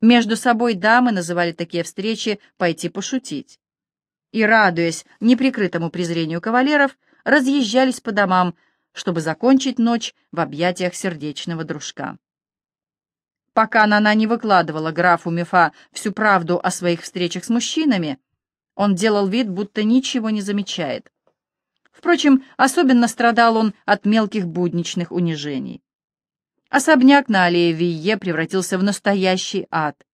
Между собой дамы называли такие встречи «пойти пошутить». И, радуясь неприкрытому презрению кавалеров, разъезжались по домам, чтобы закончить ночь в объятиях сердечного дружка. Пока Нана не выкладывала графу Мефа всю правду о своих встречах с мужчинами, он делал вид, будто ничего не замечает. Впрочем, особенно страдал он от мелких будничных унижений. Особняк на аллее Вие превратился в настоящий ад.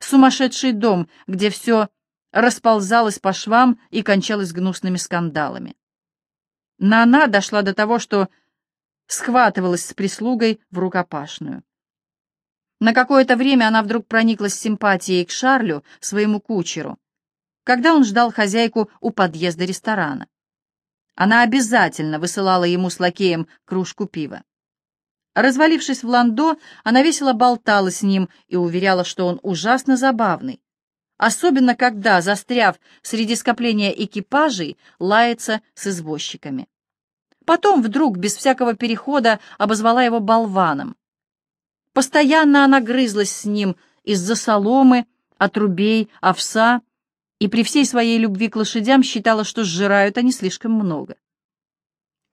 Сумасшедший дом, где все расползалось по швам и кончалось гнусными скандалами. Нана дошла до того, что схватывалась с прислугой в рукопашную. На какое-то время она вдруг прониклась симпатией к Шарлю, своему кучеру, когда он ждал хозяйку у подъезда ресторана. Она обязательно высылала ему с лакеем кружку пива. Развалившись в ландо, она весело болтала с ним и уверяла, что он ужасно забавный, особенно когда, застряв среди скопления экипажей, лается с извозчиками. Потом вдруг, без всякого перехода, обозвала его болваном. Постоянно она грызлась с ним из-за соломы, отрубей, овса, и при всей своей любви к лошадям считала, что сжирают они слишком много.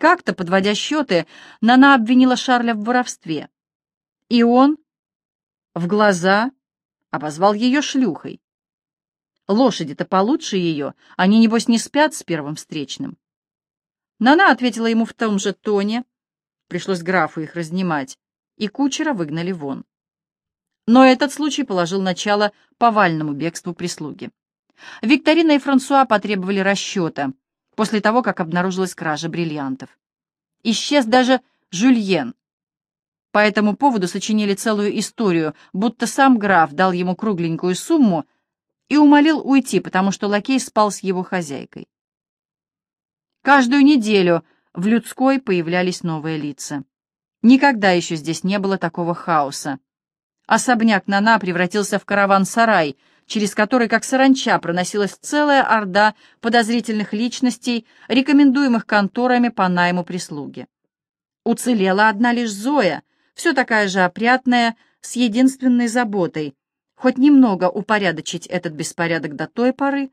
Как-то, подводя счеты, Нана обвинила Шарля в воровстве. И он в глаза обозвал ее шлюхой. Лошади-то получше ее, они, небось, не спят с первым встречным. Нана ответила ему в том же тоне, пришлось графу их разнимать, и кучера выгнали вон. Но этот случай положил начало повальному бегству прислуги. Викторина и Франсуа потребовали расчета после того, как обнаружилась кража бриллиантов. Исчез даже Жюльен. По этому поводу сочинили целую историю, будто сам граф дал ему кругленькую сумму и умолил уйти, потому что лакей спал с его хозяйкой. Каждую неделю в людской появлялись новые лица. Никогда еще здесь не было такого хаоса. Особняк Нана превратился в караван-сарай, через который, как саранча, проносилась целая орда подозрительных личностей, рекомендуемых конторами по найму прислуги. Уцелела одна лишь Зоя, все такая же опрятная, с единственной заботой хоть немного упорядочить этот беспорядок до той поры,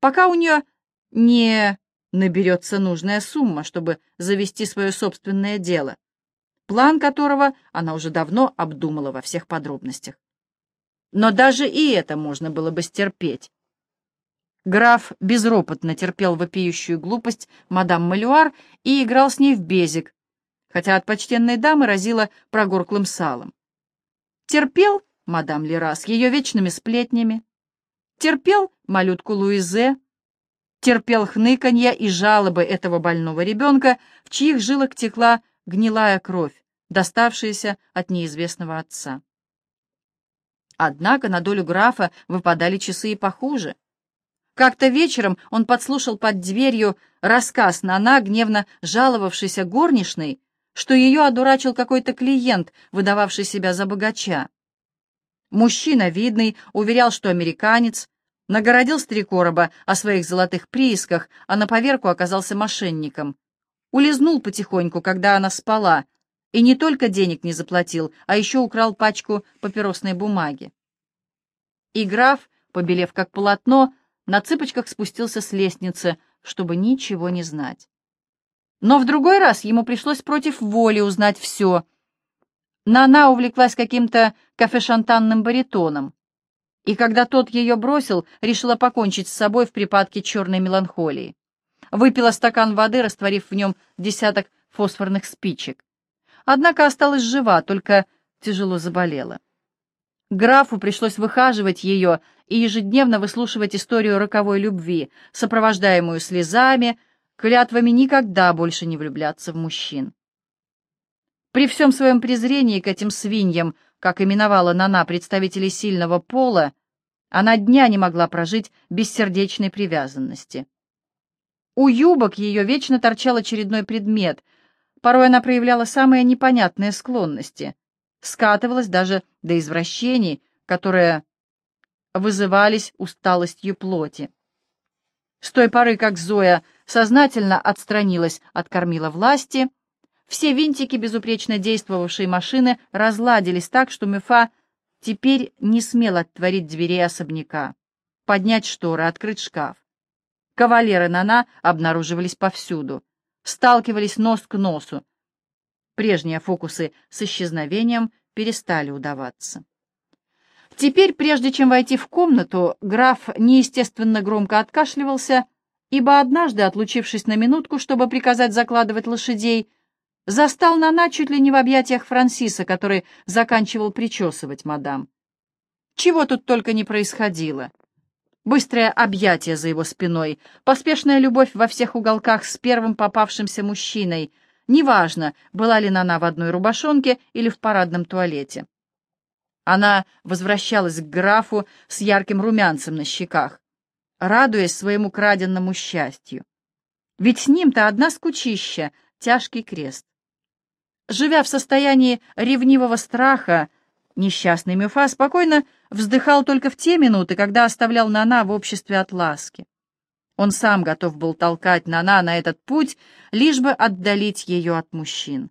пока у нее не наберется нужная сумма, чтобы завести свое собственное дело, план которого она уже давно обдумала во всех подробностях. Но даже и это можно было бы стерпеть. Граф безропотно терпел вопиющую глупость мадам Малюар и играл с ней в безик, хотя от почтенной дамы разило прогорклым салом. Терпел мадам Лера с ее вечными сплетнями, терпел малютку Луизе, терпел хныканье и жалобы этого больного ребенка, в чьих жилах текла гнилая кровь, доставшаяся от неизвестного отца. Однако на долю графа выпадали часы и похуже. Как-то вечером он подслушал под дверью рассказ Нана, гневно жаловавшейся горничной, что ее одурачил какой-то клиент, выдававший себя за богача. Мужчина, видный, уверял, что американец, нагородил стрекороба о своих золотых приисках, а на поверку оказался мошенником. Улизнул потихоньку, когда она спала, и не только денег не заплатил, а еще украл пачку папиросной бумаги. И граф, побелев как полотно, на цыпочках спустился с лестницы, чтобы ничего не знать. Но в другой раз ему пришлось против воли узнать все — Нана увлеклась каким-то кафешантанным баритоном, и когда тот ее бросил, решила покончить с собой в припадке черной меланхолии. Выпила стакан воды, растворив в нем десяток фосфорных спичек. Однако осталась жива, только тяжело заболела. Графу пришлось выхаживать ее и ежедневно выслушивать историю роковой любви, сопровождаемую слезами, клятвами никогда больше не влюбляться в мужчин. При всем своем презрении к этим свиньям, как именовала Нана представителей сильного пола, она дня не могла прожить без сердечной привязанности. У юбок ее вечно торчал очередной предмет, порой она проявляла самые непонятные склонности, скатывалась даже до извращений, которые вызывались усталостью плоти. С той поры, как Зоя сознательно отстранилась от кормила власти, все винтики безупречно действовавшей машины разладились так, что Мефа теперь не смел отворить дверей особняка, поднять шторы, открыть шкаф. Кавалеры Нана обнаруживались повсюду, сталкивались нос к носу. Прежние фокусы с исчезновением перестали удаваться. Теперь, прежде чем войти в комнату, граф неестественно громко откашливался, ибо однажды, отлучившись на минутку, чтобы приказать закладывать лошадей, застал Нана чуть ли не в объятиях Франсиса, который заканчивал причесывать мадам. Чего тут только не происходило. Быстрое объятие за его спиной, поспешная любовь во всех уголках с первым попавшимся мужчиной. Неважно, была ли Нана в одной рубашонке или в парадном туалете. Она возвращалась к графу с ярким румянцем на щеках, радуясь своему краденному счастью. Ведь с ним-то одна скучища, тяжкий крест. Живя в состоянии ревнивого страха, несчастный Мюфа спокойно вздыхал только в те минуты, когда оставлял Нана в обществе Атласки. Он сам готов был толкать Нана на этот путь, лишь бы отдалить ее от мужчин.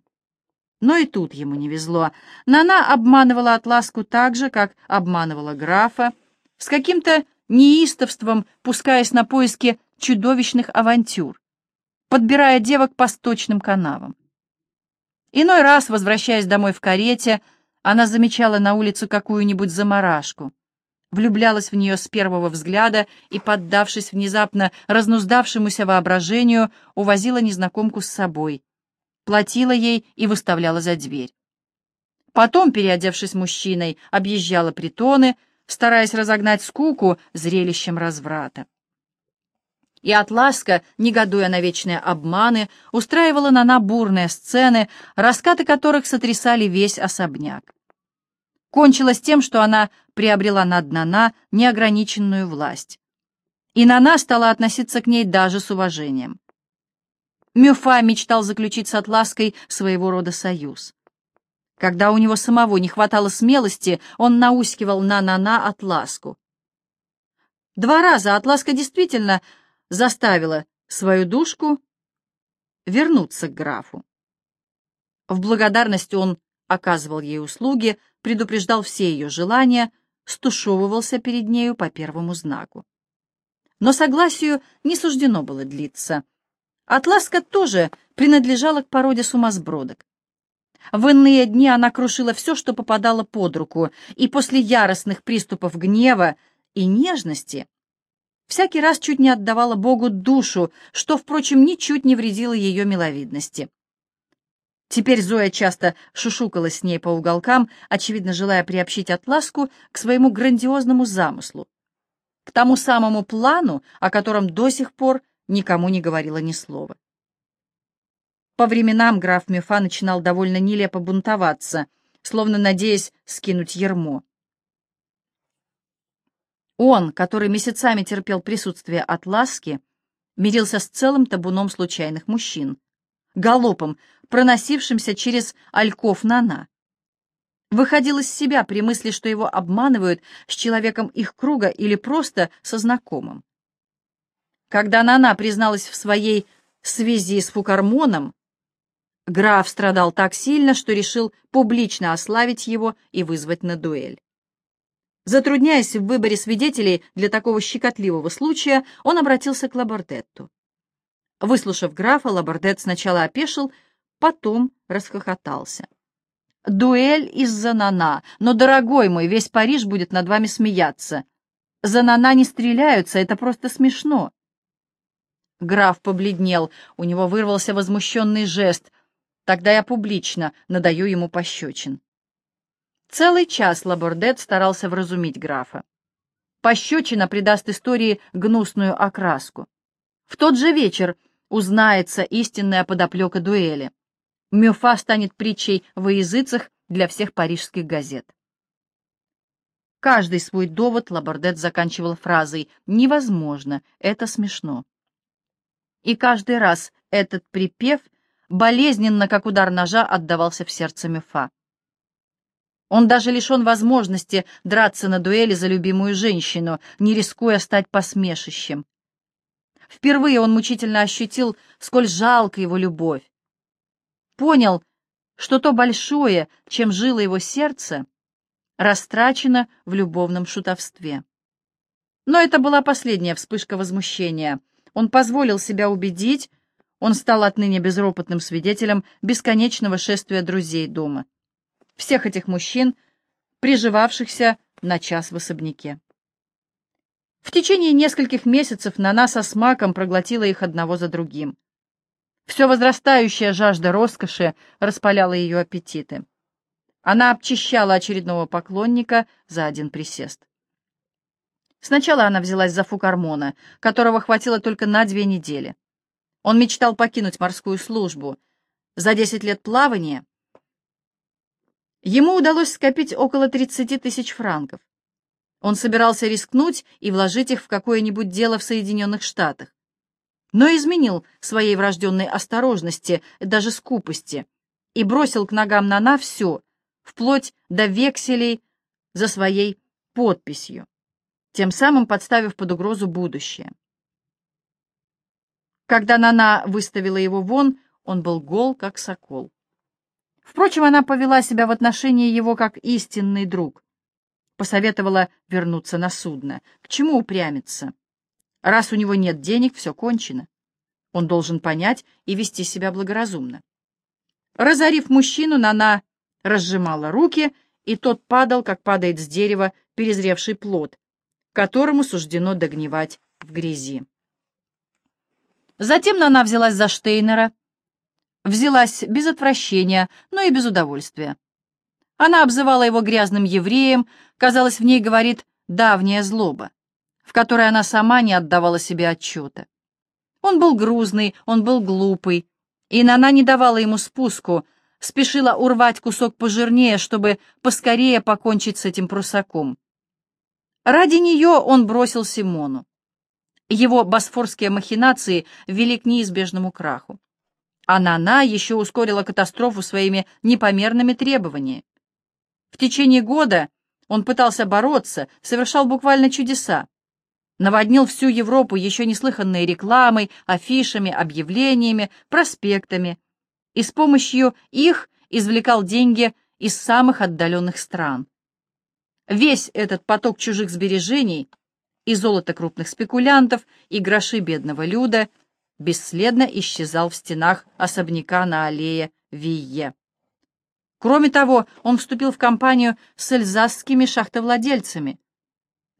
Но и тут ему не везло. Нана обманывала Атласку так же, как обманывала графа, с каким-то неистовством пускаясь на поиски чудовищных авантюр, подбирая девок по сточным канавам. Иной раз, возвращаясь домой в карете, она замечала на улице какую-нибудь заморашку, влюблялась в нее с первого взгляда и, поддавшись внезапно разнуздавшемуся воображению, увозила незнакомку с собой, платила ей и выставляла за дверь. Потом, переодевшись мужчиной, объезжала притоны, стараясь разогнать скуку зрелищем разврата. И Атласка, негодуя на вечные обманы, устраивала на на бурные сцены, раскаты которых сотрясали весь особняк. Кончилось тем, что она приобрела над Нана неограниченную власть. И Нана стала относиться к ней даже с уважением. Мюфа мечтал заключить с Атлаской своего рода союз. Когда у него самого не хватало смелости, он наускивал на-на-на Атласку. Два раза Атласка действительно заставила свою душку вернуться к графу. В благодарность он оказывал ей услуги, предупреждал все ее желания, стушевывался перед нею по первому знаку. Но согласию не суждено было длиться. Атласка тоже принадлежала к породе сумасбродок. В иные дни она крушила все, что попадало под руку, и после яростных приступов гнева и нежности всякий раз чуть не отдавала Богу душу, что, впрочем, ничуть не вредило ее миловидности. Теперь Зоя часто шушукалась с ней по уголкам, очевидно, желая приобщить Атласку к своему грандиозному замыслу, к тому самому плану, о котором до сих пор никому не говорила ни слова. По временам граф Мюфа начинал довольно нелепо бунтоваться, словно надеясь скинуть ермо. Он, который месяцами терпел присутствие Атласки, мирился с целым табуном случайных мужчин, галопом, проносившимся через ольков Нана. Выходил из себя при мысли, что его обманывают с человеком их круга или просто со знакомым. Когда Нана призналась в своей связи с Фукармоном, граф страдал так сильно, что решил публично ославить его и вызвать на дуэль. Затрудняясь в выборе свидетелей для такого щекотливого случая, он обратился к Лабордетту. Выслушав графа, Лабордет сначала опешил, потом расхохотался. «Дуэль из-за Нана, но, дорогой мой, весь Париж будет над вами смеяться. За Нана не стреляются, это просто смешно». Граф побледнел, у него вырвался возмущенный жест. Тогда я публично надаю ему пощечин. Целый час Лабордет старался вразумить графа. Пощечина придаст истории гнусную окраску. В тот же вечер узнается истинная подоплека дуэли. Мюфа станет притчей во языцах для всех парижских газет. Каждый свой довод Лабордет заканчивал фразой «невозможно, это смешно». И каждый раз этот припев болезненно, как удар ножа, отдавался в сердце Мефа. Он даже лишен возможности драться на дуэли за любимую женщину, не рискуя стать посмешищем. Впервые он мучительно ощутил, сколь жалко его любовь. Понял, что то большое, чем жило его сердце, растрачено в любовном шутовстве. Но это была последняя вспышка возмущения. Он позволил себя убедить, он стал отныне безропотным свидетелем бесконечного шествия друзей дома. Всех этих мужчин, приживавшихся на час в особняке. В течение нескольких месяцев Нана со смаком проглотила их одного за другим. Все возрастающая жажда роскоши распаляла ее аппетиты. Она обчищала очередного поклонника за один присест. Сначала она взялась за Фукармона, которого хватило только на две недели. Он мечтал покинуть морскую службу. За десять лет плавания ему удалось скопить около 30 тысяч франков. Он собирался рискнуть и вложить их в какое-нибудь дело в Соединенных Штатах но изменил своей врожденной осторожности, даже скупости, и бросил к ногам Нана все, вплоть до векселей за своей подписью, тем самым подставив под угрозу будущее. Когда Нана выставила его вон, он был гол, как сокол. Впрочем, она повела себя в отношении его как истинный друг. Посоветовала вернуться на судно. К чему упрямиться? Раз у него нет денег, все кончено. Он должен понять и вести себя благоразумно. Разорив мужчину, Нана разжимала руки, и тот падал, как падает с дерева перезревший плод, которому суждено догнивать в грязи. Затем Нана взялась за Штейнера, взялась без отвращения, но и без удовольствия. Она обзывала его грязным евреем, казалось, в ней говорит давняя злоба в которой она сама не отдавала себе отчета. Он был грузный, он был глупый, и она не давала ему спуску, спешила урвать кусок пожирнее, чтобы поскорее покончить с этим прусаком. Ради нее он бросил Симону. Его босфорские махинации вели к неизбежному краху. А Нана еще ускорила катастрофу своими непомерными требованиями. В течение года он пытался бороться, совершал буквально чудеса наводнил всю Европу еще неслыханной рекламой, афишами, объявлениями, проспектами, и с помощью их извлекал деньги из самых отдаленных стран. Весь этот поток чужих сбережений и золото крупных спекулянтов, и гроши бедного люда бесследно исчезал в стенах особняка на аллее Вие. Кроме того, он вступил в компанию с эльзасскими шахтовладельцами,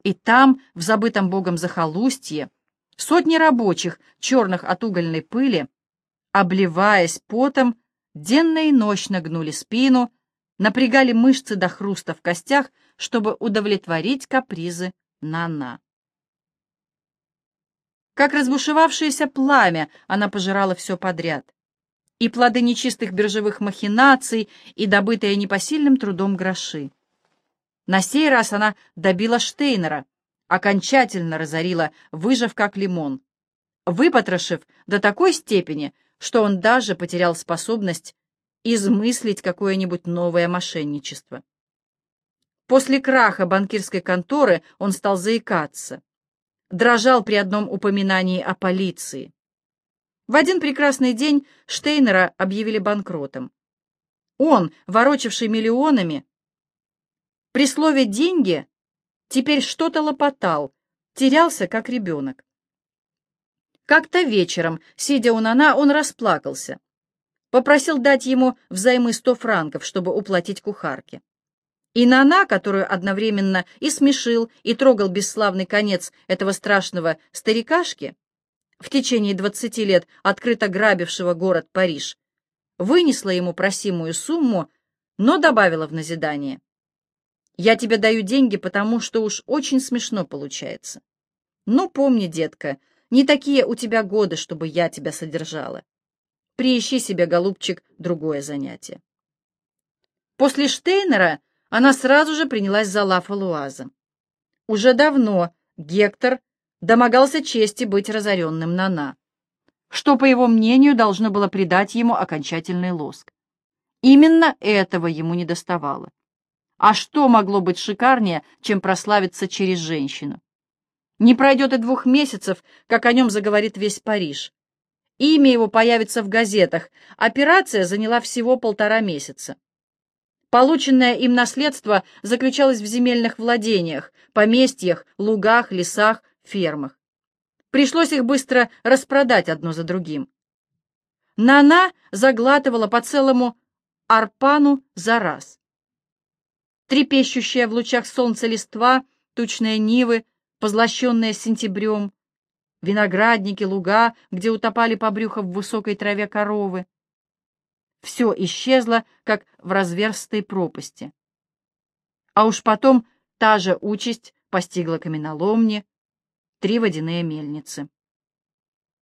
и там, в забытом богом захолустье, сотни рабочих, черных от угольной пыли, обливаясь потом, денно и ночно гнули спину, напрягали мышцы до хруста в костях, чтобы удовлетворить капризы Нана. Как разбушевавшееся пламя, она пожирала все подряд. И плоды нечистых биржевых махинаций, и добытые непосильным трудом гроши. На сей раз она добила Штейнера, окончательно разорила, выжав как лимон, выпотрошив до такой степени, что он даже потерял способность измыслить какое-нибудь новое мошенничество. После краха банкирской конторы он стал заикаться, дрожал при одном упоминании о полиции. В один прекрасный день Штейнера объявили банкротом. Он, ворочавший миллионами, при слове «деньги» теперь что-то лопотал, терялся, как ребенок. Как-то вечером, сидя у Нана, он расплакался. Попросил дать ему взаймы сто франков, чтобы уплатить кухарке. И Нана, которую одновременно и смешил, и трогал бесславный конец этого страшного старикашки, в течение двадцати лет открыто грабившего город Париж, вынесла ему просимую сумму, но добавила в назидание. Я тебе даю деньги, потому что уж очень смешно получается. Но помни, детка, не такие у тебя годы, чтобы я тебя содержала. Приищи себе, голубчик, другое занятие. После Штейнера она сразу же принялась за Лафа Луаза. Уже давно Гектор домогался чести быть разоренным Нана, что, по его мнению, должно было придать ему окончательный лоск. Именно этого ему не доставало. А что могло быть шикарнее, чем прославиться через женщину? Не пройдет и двух месяцев, как о нем заговорит весь Париж. Имя его появится в газетах. Операция заняла всего полтора месяца. Полученное им наследство заключалось в земельных владениях, поместьях, лугах, лесах, фермах. Пришлось их быстро распродать одно за другим. Нана заглатывала по целому арпану за раз. Трепещущая в лучах солнца листва, тучные нивы, позлощенные сентябрем, виноградники, луга, где утопали по брюху в высокой траве коровы. Все исчезло, как в разверстой пропасти. А уж потом та же участь постигла каменоломни, три водяные мельницы.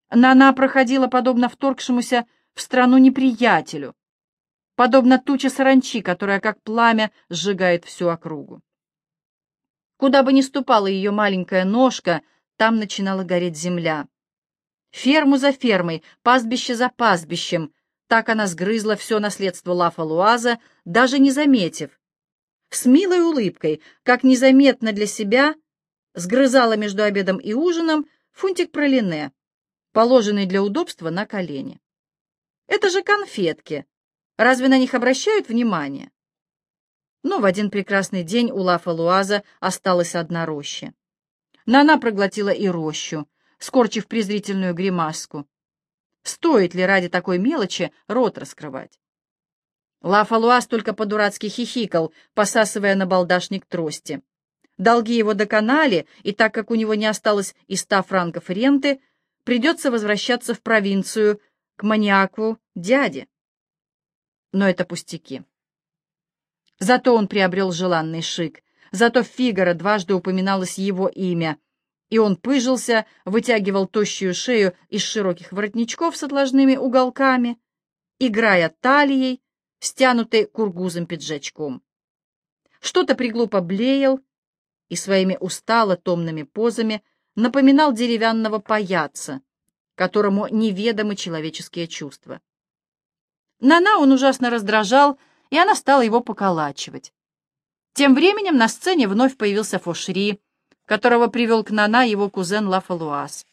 Нана проходила подобно вторгшемуся в страну неприятелю, подобно туче саранчи, которая, как пламя, сжигает всю округу. Куда бы ни ступала ее маленькая ножка, там начинала гореть земля. Ферму за фермой, пастбище за пастбищем, так она сгрызла все наследство Лафа Луаза, даже не заметив. С милой улыбкой, как незаметно для себя, сгрызала между обедом и ужином фунтик пролине, положенный для удобства на колени. Это же конфетки. Разве на них обращают внимание? Но в один прекрасный день у Лафа Луаза осталась одна роща. Нана проглотила и рощу, скорчив презрительную гримаску. Стоит ли ради такой мелочи рот раскрывать? Лафа Луаз только по-дурацки хихикал, посасывая на балдашник трости. Долги его доконали, и так как у него не осталось и ста франков ренты, придется возвращаться в провинцию к маньяку дяде. Но это пустяки. Зато он приобрел желанный шик, зато в Фигаро дважды упоминалось его имя, и он пыжился, вытягивал тощую шею из широких воротничков с отложными уголками, играя талией, стянутой кургузом пиджачком. Что-то приглупо блеял и своими устало-томными позами напоминал деревянного паяца, которому неведомы человеческие чувства. Нана он ужасно раздражал, и она стала его поколачивать. Тем временем на сцене вновь появился Фошри, которого привел к Нана его кузен Лафалуаз.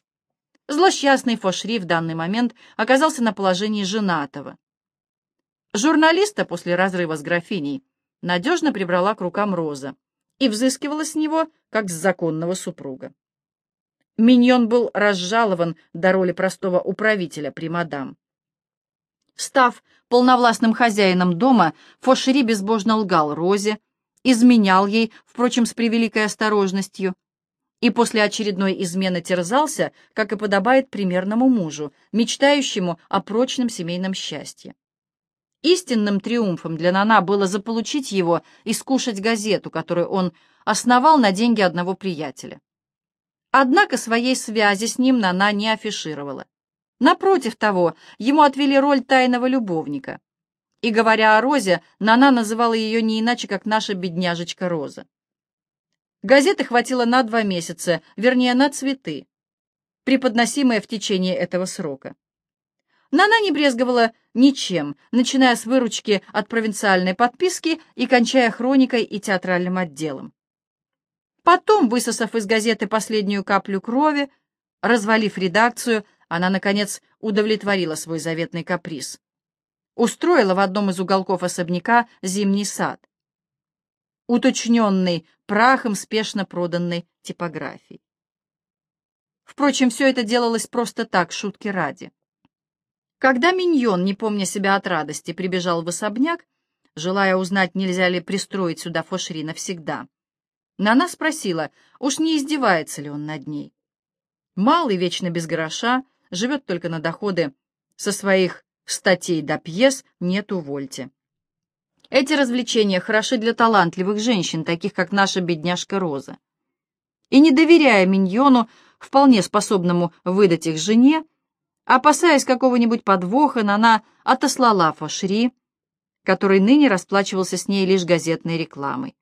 Злосчастный Фошри в данный момент оказался на положении женатого. Журналиста после разрыва с графиней надежно прибрала к рукам Роза и взыскивала с него, как с законного супруга. Миньон был разжалован до роли простого управителя при мадам. Став полновластным хозяином дома, Фошери безбожно лгал Розе, изменял ей, впрочем, с превеликой осторожностью, и после очередной измены терзался, как и подобает примерному мужу, мечтающему о прочном семейном счастье. Истинным триумфом для Нана было заполучить его и скушать газету, которую он основал на деньги одного приятеля. Однако своей связи с ним Нана не афишировала. Напротив того, ему отвели роль тайного любовника. И, говоря о Розе, Нана называла ее не иначе, как наша бедняжечка Роза. Газеты хватило на два месяца, вернее, на цветы, преподносимые в течение этого срока. Нана не брезговала ничем, начиная с выручки от провинциальной подписки и кончая хроникой и театральным отделом. Потом, высосав из газеты последнюю каплю крови, развалив редакцию, она, наконец, удовлетворила свой заветный каприз. Устроила в одном из уголков особняка зимний сад, уточненный прахом спешно проданной типографии. Впрочем, все это делалось просто так, шутки ради. Когда Миньон, не помня себя от радости, прибежал в особняк, желая узнать, нельзя ли пристроить сюда Фошри навсегда, Нана спросила, уж не издевается ли он над ней. Малый, вечно без гроша, живет только на доходы со своих статей до пьес «Нет, увольте». Эти развлечения хороши для талантливых женщин, таких как наша бедняжка Роза. И не доверяя миньону, вполне способному выдать их жене, опасаясь какого-нибудь подвоха, она отослала Фошри, который ныне расплачивался с ней лишь газетной рекламой.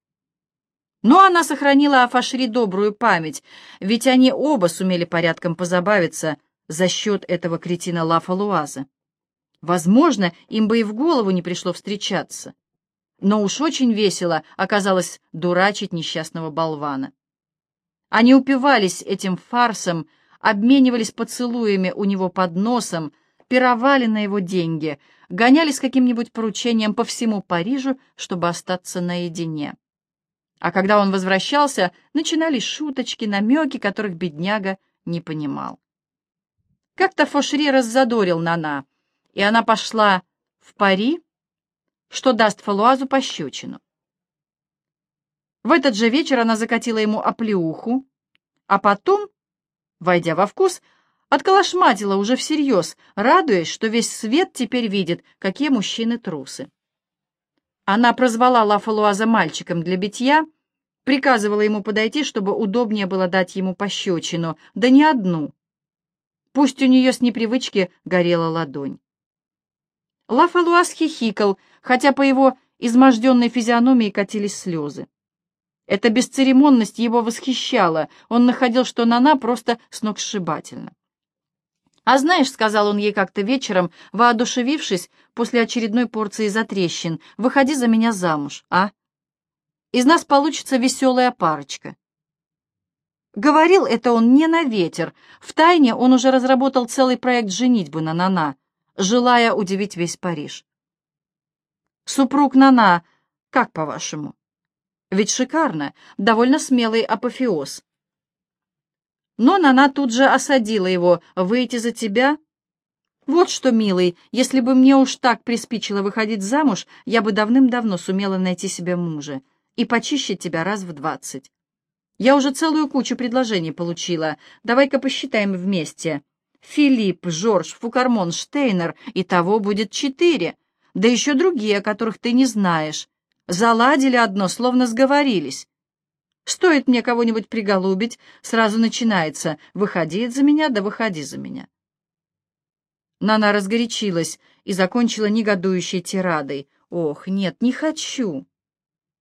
Но она сохранила о Фашри добрую память, ведь они оба сумели порядком позабавиться за счет этого кретина Лафа Луаза. Возможно, им бы и в голову не пришло встречаться. Но уж очень весело оказалось дурачить несчастного болвана. Они упивались этим фарсом, обменивались поцелуями у него под носом, пировали на его деньги, гоняли с каким-нибудь поручением по всему Парижу, чтобы остаться наедине. А когда он возвращался, начинались шуточки, намеки, которых бедняга не понимал. Как-то Фошри раззадорил Нана, и она пошла в пари, что даст Фалуазу пощечину. В этот же вечер она закатила ему оплеуху, а потом, войдя во вкус, отколошматила уже всерьез, радуясь, что весь свет теперь видит, какие мужчины трусы. Она прозвала Лафалуаза мальчиком для битья, приказывала ему подойти, чтобы удобнее было дать ему пощечину, да не одну. Пусть у нее с непривычки горела ладонь. Лафалуаз хихикал, хотя по его изможденной физиономии катились слезы. Эта бесцеремонность его восхищала, он находил, что Нана просто сногсшибательна. «А знаешь, — сказал он ей как-то вечером, воодушевившись после очередной порции затрещин, — выходи за меня замуж, а? Из нас получится веселая парочка». Говорил это он не на ветер. Втайне он уже разработал целый проект женитьбы на Нана, желая удивить весь Париж. «Супруг Нана, как по-вашему?» Ведь шикарно, довольно смелый апофеоз. Но Нана тут же осадила его. «Выйти за тебя?» «Вот что, милый, если бы мне уж так приспичило выходить замуж, я бы давным-давно сумела найти себе мужа и почище тебя раз в двадцать. Я уже целую кучу предложений получила. Давай-ка посчитаем вместе. Филипп, Жорж, Фукармон, Штейнер, и того будет четыре. Да еще другие, о которых ты не знаешь. Заладили одно, словно сговорились. Стоит мне кого-нибудь приголубить, сразу начинается «выходи за меня, да выходи за меня». Нана разгорячилась и закончила негодующей тирадой. «Ох, нет, не хочу.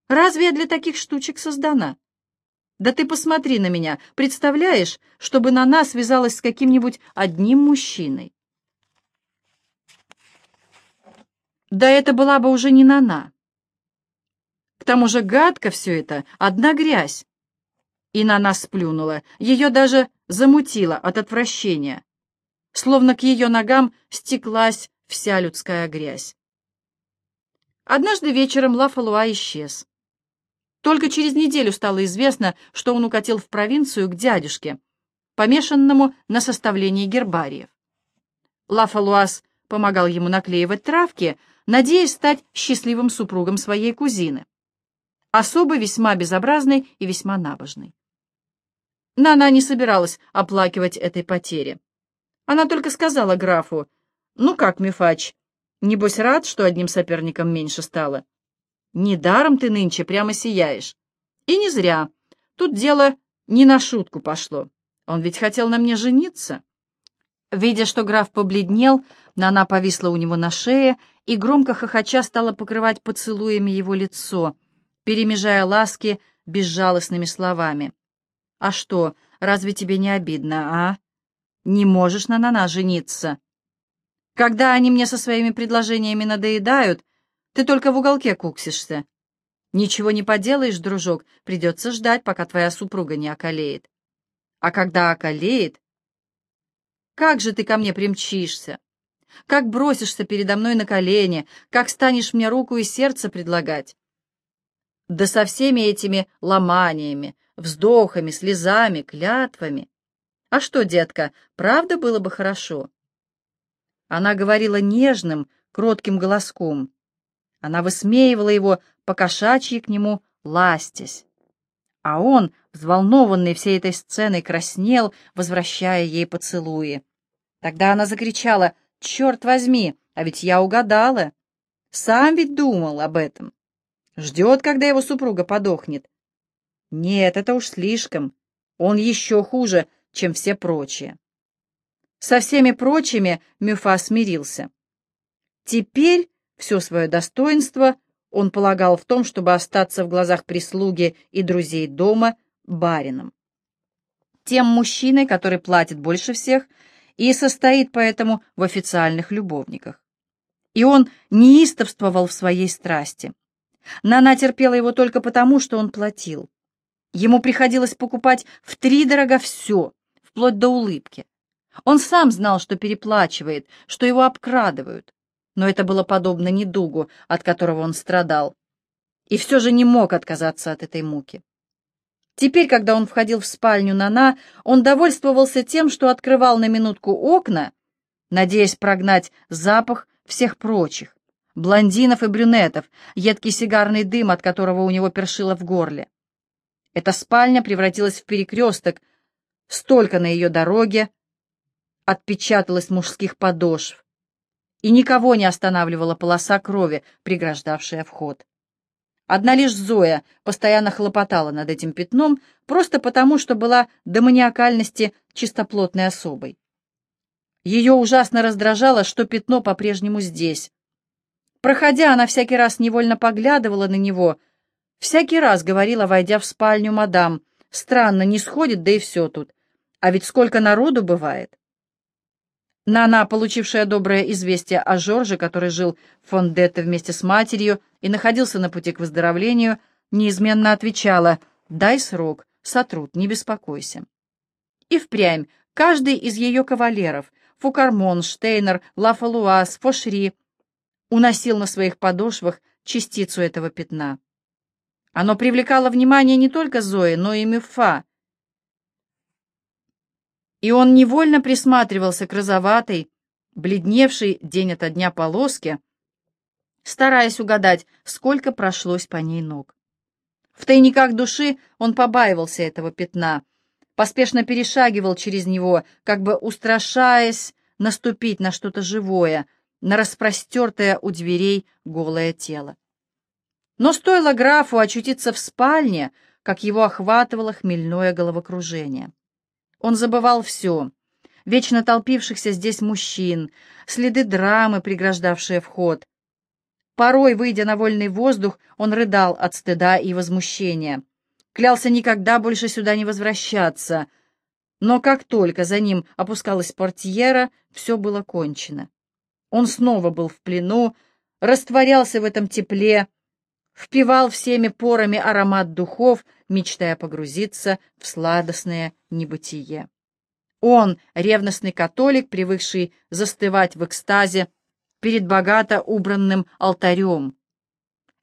Разве я для таких штучек создана? Да ты посмотри на меня, представляешь, чтобы Нана связалась с каким-нибудь одним мужчиной?» Да это была бы уже не Нана. К тому же гадко все это, одна грязь. И на нас сплюнула, ее даже замутило от отвращения, словно к ее ногам стеклась вся людская грязь. Однажды вечером Лафалуа исчез. Только через неделю стало известно, что он укатил в провинцию к дядюшке, помешанному на составлении гербариев. Лафалуас помогал ему наклеивать травки, надеясь стать счастливым супругом своей кузины особо весьма безобразный и весьма набожный. Нана не собиралась оплакивать этой потери. Она только сказала графу, «Ну как, Мифач, небось рад, что одним соперником меньше стало? Недаром ты нынче прямо сияешь. И не зря. Тут дело не на шутку пошло. Он ведь хотел на мне жениться». Видя, что граф побледнел, Нана повисла у него на шее и, громко хохоча, стала покрывать поцелуями его лицо — перемежая ласки безжалостными словами. «А что, разве тебе не обидно, а? Не можешь на Нана жениться? Когда они мне со своими предложениями надоедают, ты только в уголке куксишься. Ничего не поделаешь, дружок, придется ждать, пока твоя супруга не околеет. А когда околеет, как же ты ко мне примчишься? Как бросишься передо мной на колени, как станешь мне руку и сердце предлагать? Да со всеми этими ломаниями, вздохами, слезами, клятвами. А что, детка, правда было бы хорошо? Она говорила нежным, кротким голоском. Она высмеивала его, покошачьи к нему, ластясь. А он, взволнованный всей этой сценой, краснел, возвращая ей поцелуи. Тогда она закричала, «Черт возьми, а ведь я угадала! Сам ведь думал об этом!» Ждет, когда его супруга подохнет. Нет, это уж слишком. Он еще хуже, чем все прочие. Со всеми прочими Мюфа смирился. Теперь все свое достоинство он полагал в том, чтобы остаться в глазах прислуги и друзей дома барином. Тем мужчиной, который платит больше всех и состоит поэтому в официальных любовниках. И он неистовствовал в своей страсти. Нана терпела его только потому, что он платил. Ему приходилось покупать втридорого все, вплоть до улыбки. Он сам знал, что переплачивает, что его обкрадывают, но это было подобно недугу, от которого он страдал, и все же не мог отказаться от этой муки. Теперь, когда он входил в спальню Нана, он довольствовался тем, что открывал на минутку окна, надеясь прогнать запах всех прочих, блондинов и брюнетов, едкий сигарный дым, от которого у него першило в горле. Эта спальня превратилась в перекресток, столько на ее дороге отпечаталось мужских подошв, и никого не останавливала полоса крови, преграждавшая вход. Одна лишь Зоя постоянно хлопотала над этим пятном, просто потому, что была до маниакальности чистоплотной особой. Ее ужасно раздражало, что пятно по-прежнему здесь. Проходя, она всякий раз невольно поглядывала на него, всякий раз говорила, войдя в спальню мадам, «Странно, не сходит, да и все тут. А ведь сколько народу бывает!» Нана, получившая доброе известие о Жорже, который жил в Фондетте вместе с матерью и находился на пути к выздоровлению, неизменно отвечала «Дай срок, сотрут, не беспокойся». И впрямь каждый из ее кавалеров — Фукармон, Штейнер, Лафалуаз, Фошри — уносил на своих подошвах частицу этого пятна. Оно привлекало внимание не только Зои, но и Мюфа, и он невольно присматривался к розоватой, бледневшей день ото дня полоске, стараясь угадать, сколько прошлось по ней ног. В тайниках души он побаивался этого пятна, поспешно перешагивал через него, как бы устрашаясь наступить на что-то живое, на распростертое у дверей голое тело. Но стоило графу очутиться в спальне, как его охватывало хмельное головокружение. Он забывал все. Вечно толпившихся здесь мужчин, следы драмы, преграждавшие вход. Порой, выйдя на вольный воздух, он рыдал от стыда и возмущения. Клялся никогда больше сюда не возвращаться. Но как только за ним опускалась портьера, все было кончено. Он снова был в плену, растворялся в этом тепле, впивал всеми порами аромат духов, мечтая погрузиться в сладостное небытие. Он, ревностный католик, привыкший застывать в экстазе перед богато убранным алтарем,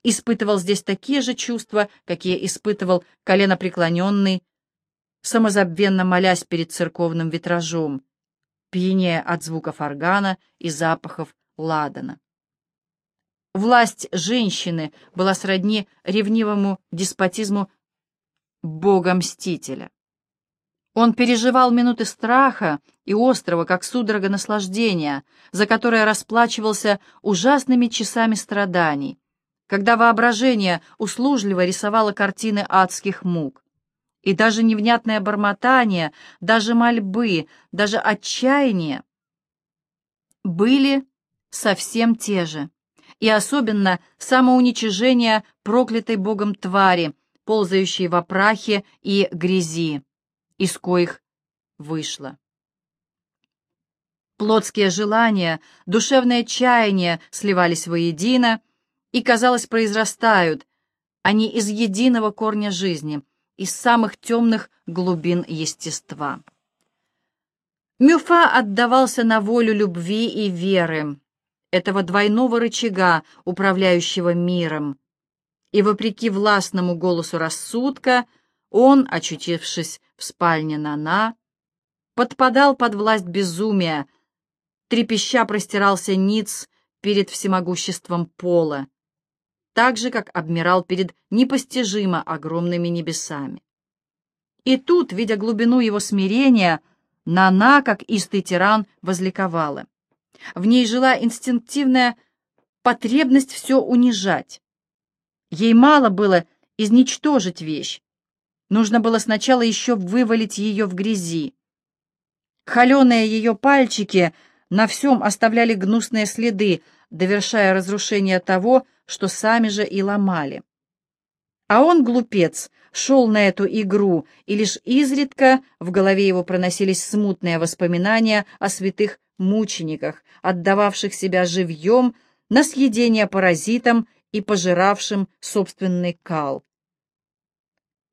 испытывал здесь такие же чувства, какие испытывал коленопреклоненный, самозабвенно молясь перед церковным витражом, пьянее от звуков органа и запахов ладана. Власть женщины была сродни ревнивому деспотизму бога-мстителя. Он переживал минуты страха и острого, как судорога наслаждения, за которое расплачивался ужасными часами страданий, когда воображение услужливо рисовало картины адских мук. И даже невнятное бормотание, даже мольбы, даже отчаяние были совсем те же и особенно самоуничижение проклятой Богом твари, ползающей в опрахе и грязи, из коих вышло. Плотские желания, душевное чаяние сливались воедино и, казалось, произрастают, они из единого корня жизни, из самых темных глубин естества. Мюфа отдавался на волю любви и веры, этого двойного рычага, управляющего миром. И, вопреки властному голосу рассудка, он, очутившись в спальне Нана, подпадал под власть безумия, трепеща простирался ниц перед всемогуществом пола, так же, как обмирал перед непостижимо огромными небесами. И тут, видя глубину его смирения, Нана, как истый тиран, возликовала. В ней жила инстинктивная потребность все унижать. Ей мало было изничтожить вещь. Нужно было сначала еще вывалить ее в грязи. Холеные ее пальчики на всем оставляли гнусные следы, довершая разрушение того, что сами же и ломали. А он, глупец, шел на эту игру, и лишь изредка в голове его проносились смутные воспоминания о святых мучениках, отдававших себя живьем на съедение паразитам и пожиравшим собственный кал.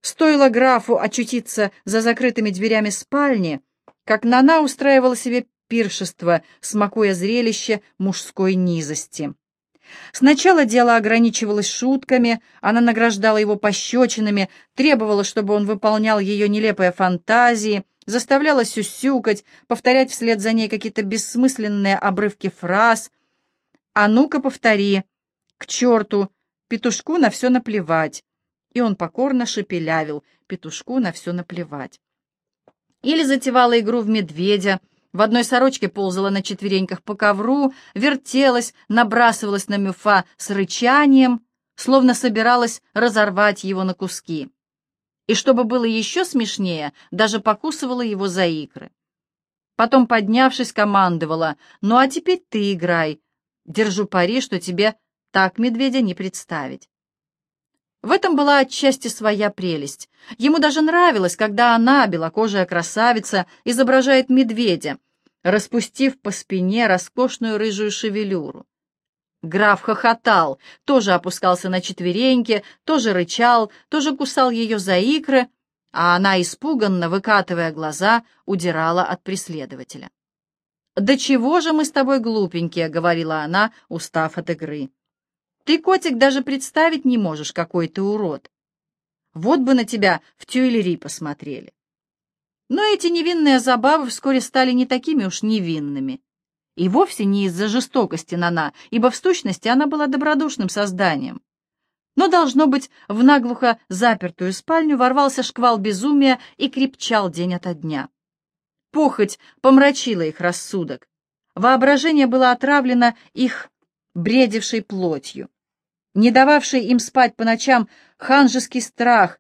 Стоило графу очутиться за закрытыми дверями спальни, как Нана устраивала себе пиршество, смакуя зрелище мужской низости. Сначала дело ограничивалось шутками, она награждала его пощечинами, требовала, чтобы он выполнял ее нелепые фантазии, заставляла сюсюкать, повторять вслед за ней какие-то бессмысленные обрывки фраз. «А ну-ка, повтори! К черту! Петушку на все наплевать!» И он покорно шепелявил, петушку на все наплевать. Или затевала игру в медведя, в одной сорочке ползала на четвереньках по ковру, вертелась, набрасывалась на Мюфа с рычанием, словно собиралась разорвать его на куски. И чтобы было еще смешнее, даже покусывала его за икры. Потом, поднявшись, командовала, «Ну а теперь ты играй. Держу пари, что тебе так медведя не представить». В этом была отчасти своя прелесть. Ему даже нравилось, когда она, белокожая красавица, изображает медведя, распустив по спине роскошную рыжую шевелюру. Граф хохотал, тоже опускался на четвереньки, тоже рычал, тоже кусал ее за икры, а она, испуганно выкатывая глаза, удирала от преследователя. «Да чего же мы с тобой глупенькие?» — говорила она, устав от игры. Ты, котик, даже представить не можешь, какой ты урод. Вот бы на тебя в тюэлери посмотрели. Но эти невинные забавы вскоре стали не такими уж невинными. И вовсе не из-за жестокости Нана, ибо в сущности она была добродушным созданием. Но, должно быть, в наглухо запертую спальню ворвался шквал безумия и крепчал день ото дня. Похоть помрачила их рассудок. Воображение было отравлено их бредившей плотью. Не дававший им спать по ночам ханжеский страх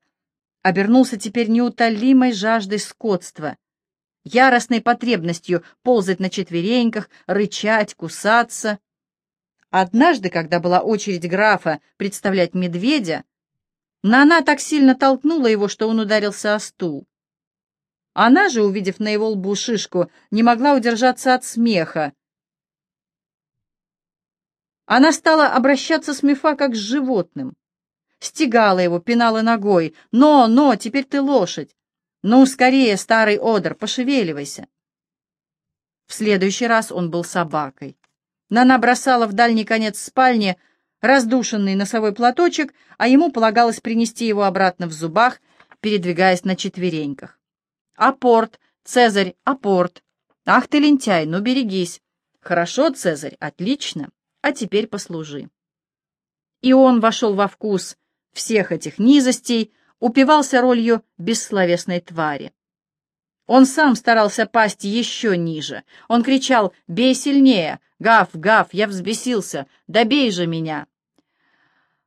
обернулся теперь неутолимой жаждой скотства, яростной потребностью ползать на четвереньках, рычать, кусаться. Однажды, когда была очередь графа представлять медведя, Нана так сильно толкнула его, что он ударился о стул. Она же, увидев на его лбу шишку, не могла удержаться от смеха, она стала обращаться с Мефа как с животным. Стегала его, пинала ногой. «Но, но, теперь ты лошадь! Ну, скорее, старый одер, пошевеливайся!» В следующий раз он был собакой. Нана бросала в дальний конец спальни раздушенный носовой платочек, а ему полагалось принести его обратно в зубах, передвигаясь на четвереньках. «Апорт! Цезарь, апорт! Ах ты лентяй, ну берегись! Хорошо, Цезарь, отлично!» а теперь послужи. И он вошел во вкус всех этих низостей, упивался ролью бессловесной твари. Он сам старался пасть еще ниже. Он кричал «Бей сильнее! Гав, гав, я взбесился! Добей же меня!»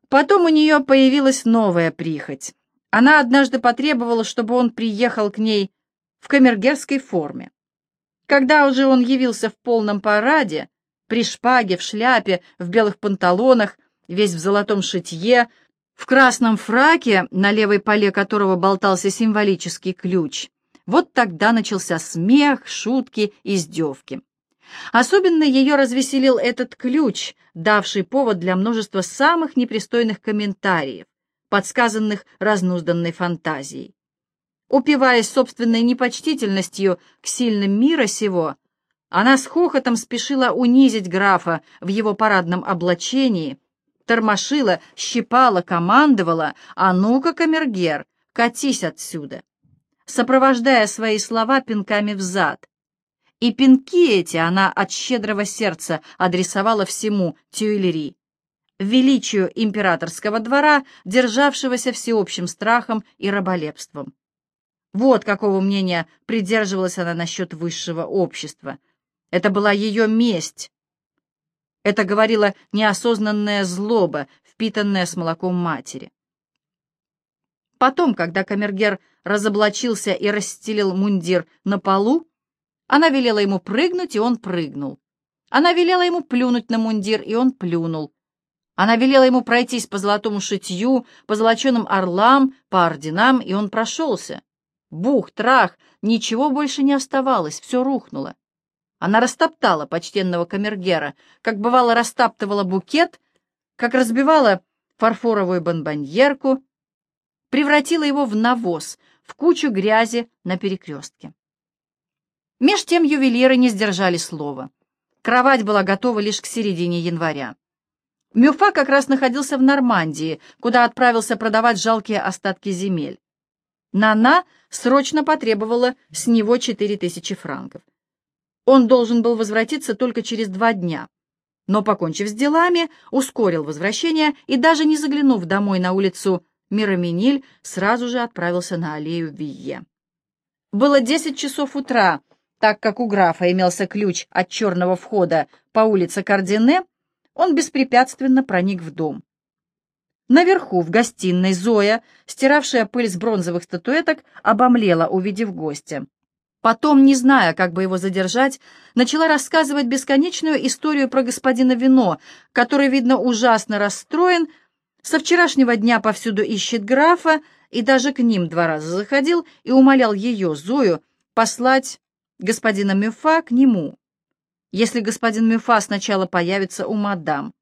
Потом у нее появилась новая прихоть. Она однажды потребовала, чтобы он приехал к ней в камергерской форме. Когда уже он явился в полном параде, при шпаге, в шляпе, в белых панталонах, весь в золотом шитье, в красном фраке, на левой поле которого болтался символический ключ. Вот тогда начался смех, шутки, издевки. Особенно ее развеселил этот ключ, давший повод для множества самых непристойных комментариев, подсказанных разнузданной фантазией. Упиваясь собственной непочтительностью к сильным мира сего, она с хохотом спешила унизить графа в его парадном облачении, тормошила, щипала, командовала «А ну-ка, камергер, катись отсюда!» сопровождая свои слова пинками в зад. И пинки эти она от щедрого сердца адресовала всему Тюильри, величию императорского двора, державшегося всеобщим страхом и раболепством. Вот какого мнения придерживалась она насчет высшего общества — это была ее месть. Это говорила неосознанная злоба, впитанная с молоком матери. Потом, когда камергер разоблачился и расстелил мундир на полу, она велела ему прыгнуть, и он прыгнул. Она велела ему плюнуть на мундир, и он плюнул. Она велела ему пройтись по золотому шитью, по золоченым орлам, по орденам, и он прошелся. Бух, трах, ничего больше не оставалось, все рухнуло. Она растоптала почтенного камергера, как бывало растаптывала букет, как разбивала фарфоровую бонбоньерку, превратила его в навоз, в кучу грязи на перекрестке. Меж тем ювелиры не сдержали слова. Кровать была готова лишь к середине января. Мюфа как раз находился в Нормандии, куда отправился продавать жалкие остатки земель. Нана срочно потребовала с него четыре тысячи франков. Он должен был возвратиться только через два дня, но, покончив с делами, ускорил возвращение и, даже не заглянув домой на улицу Мираминиль, сразу же отправился на аллею Вие. Было десять часов утра, так как у графа имелся ключ от черного входа по улице Кардине, он беспрепятственно проник в дом. Наверху, в гостиной, Зоя, стиравшая пыль с бронзовых статуэток, обомлела, увидев гостя. Потом, не зная, как бы его задержать, начала рассказывать бесконечную историю про господина Вино, который, видно, ужасно расстроен, со вчерашнего дня повсюду ищет графа, и даже к ним два раза заходил и умолял ее, Зою, послать господина Мюфа к нему, если господин Мюфа сначала появится у мадам.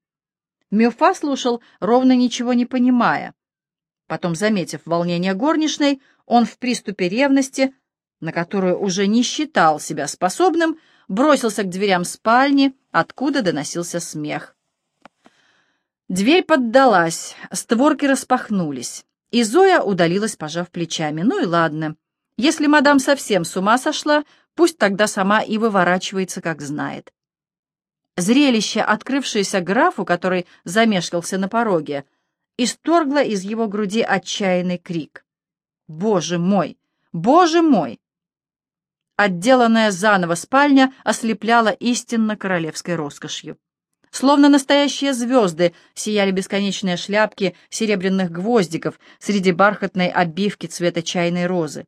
Мюфа слушал, ровно ничего не понимая. Потом, заметив волнение горничной, он в приступе ревности, на которую уже не считал себя способным, бросился к дверям спальни, откуда доносился смех. Дверь поддалась, створки распахнулись, и Зоя удалилась, пожав плечами. Ну и ладно. Если мадам совсем с ума сошла, пусть тогда сама и выворачивается, как знает. Зрелище, открывшееся графу, который замешкался на пороге, исторгло из его груди отчаянный крик. «Боже мой! Боже мой!» Отделанная заново спальня ослепляла истинно королевской роскошью. Словно настоящие звезды сияли бесконечные шляпки серебряных гвоздиков среди бархатной обивки цвета чайной розы.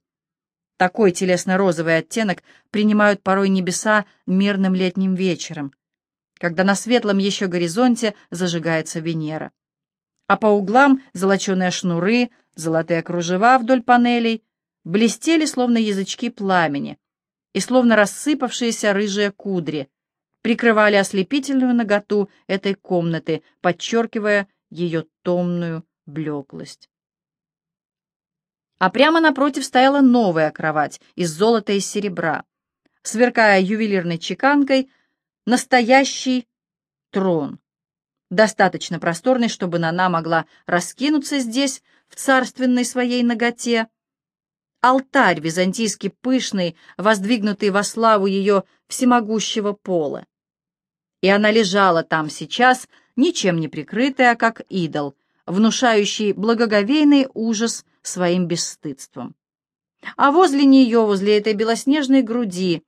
Такой телесно-розовый оттенок принимают порой небеса мирным летним вечером, когда на светлом еще горизонте зажигается Венера. А по углам золоченые шнуры, золотые кружева вдоль панелей блестели, словно язычки пламени, и словно рассыпавшиеся рыжие кудри прикрывали ослепительную наготу этой комнаты, подчеркивая ее томную блеклость. А прямо напротив стояла новая кровать из золота и серебра, сверкая ювелирной чеканкой, настоящий трон, достаточно просторный, чтобы Нана могла раскинуться здесь, в царственной своей ноготе. Алтарь византийский пышный, воздвигнутый во славу ее всемогущего пола. И она лежала там сейчас, ничем не прикрытая, как идол, внушающий благоговейный ужас своим бесстыдством. А возле нее, возле этой белоснежной груди,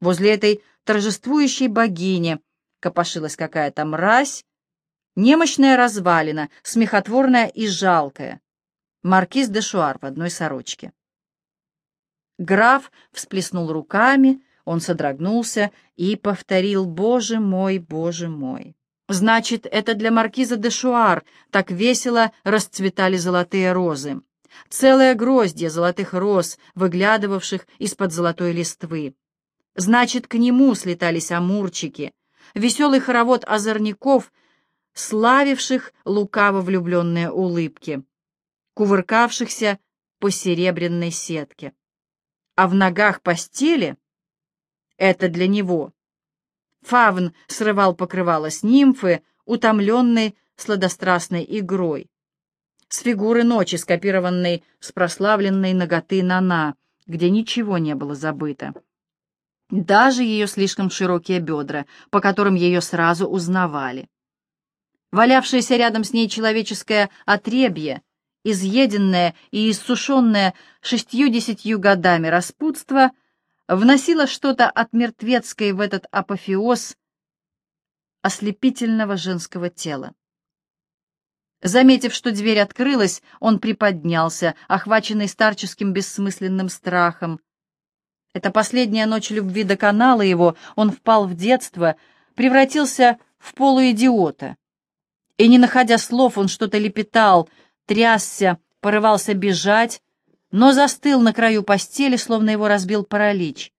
возле этой торжествующей богини, копошилась какая-то мразь, немощная развалина, смехотворная и жалкая. Маркиз де Шуар в одной сорочке. Граф всплеснул руками, он содрогнулся и повторил «Боже мой, Боже мой». Значит, это для маркиза де Шуар так весело расцветали золотые розы. Целое гроздье золотых роз, выглядывавших из-под золотой листвы. Значит, к нему слетались амурчики, веселый хоровод озорников, славивших лукаво влюбленные улыбки, кувыркавшихся по серебряной сетке. А в ногах постели — это для него. Фавн срывал покрывало с нимфы, утомленной сладострастной игрой. С фигуры ночи, скопированной с прославленной ноготы Нана, где ничего не было забыто даже ее слишком широкие бедра, по которым ее сразу узнавали. Валявшееся рядом с ней человеческое отребье, изъеденное и иссушенное шестью-десятью годами распутства, вносило что-то от мертвецкой в этот апофеоз ослепительного женского тела. Заметив, что дверь открылась, он приподнялся, охваченный старческим бессмысленным страхом, эта последняя ночь любви доконала его, он впал в детство, превратился в полуидиота. И, не находя слов, он что-то лепетал, трясся, порывался бежать, но застыл на краю постели, словно его разбил паралич.